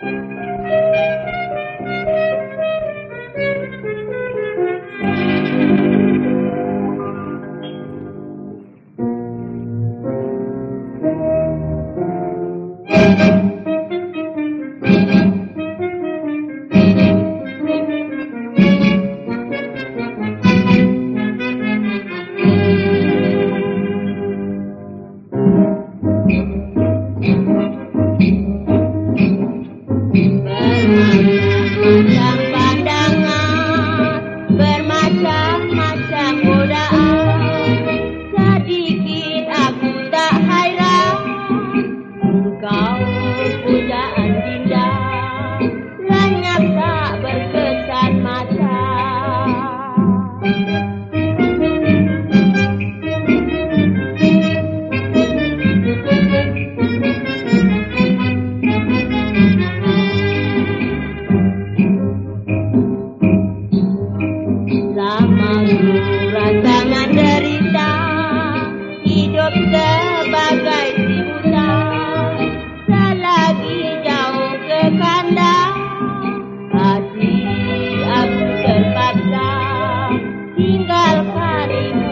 Thank you. al cariño.